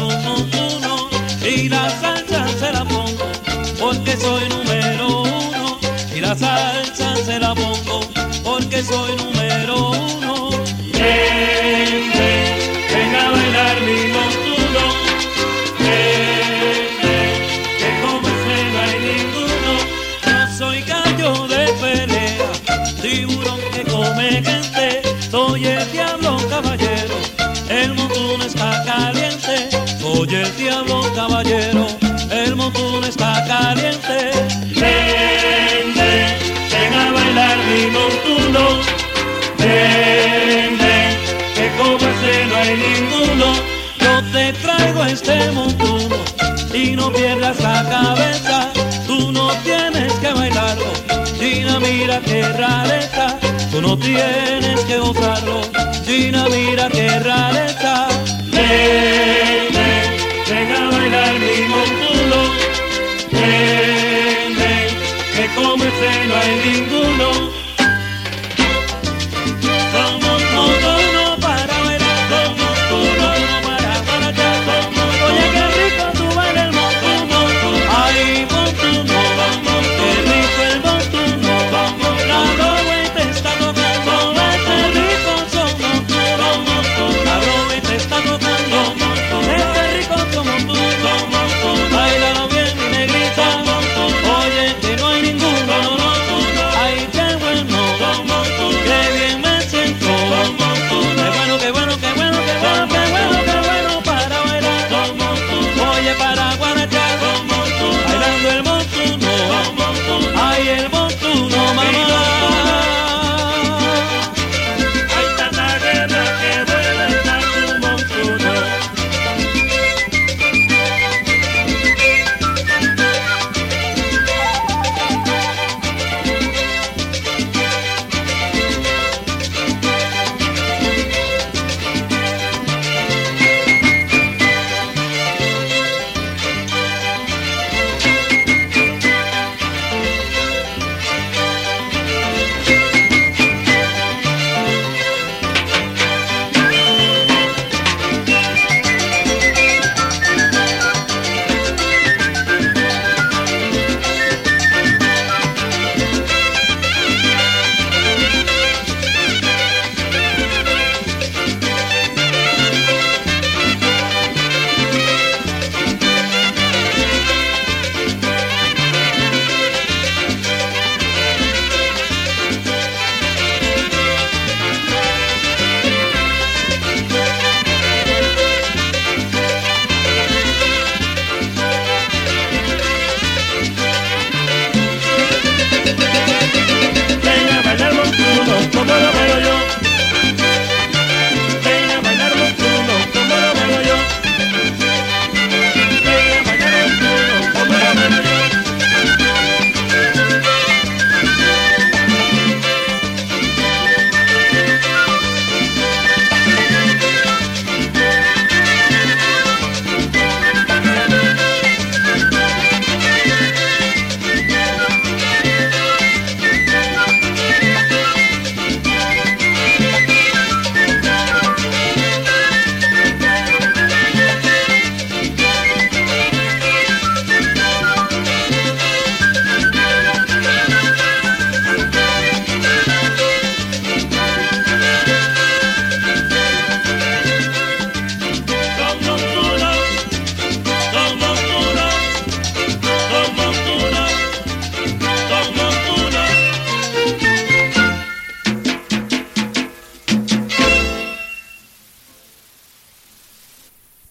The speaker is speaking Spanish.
uno y la salsa se la pongo porque soy número uno y la salsa se la pongo porque soy número uno. Ven, ven, a bailar mi montuno. Ven, que como ese no hay ninguno. Soy gallo de pelea, tiburón que come gente. Soy el diablo caballero, el montuno está caliente. Soy el diablo caballero, el montuno está caliente. Ven, ven, a bailar mi montuno. Ven, que como ese no hay ninguno. Yo te traigo este montuno y no pierdas la cabeza. Tú no tienes que bailarlo. Gina, mira qué rareza. Tú no tienes que gozarlo. Gina, mira qué rareza. Ven, ven a bailar mi montuno. Ven, ven, que como este no hay ninguno.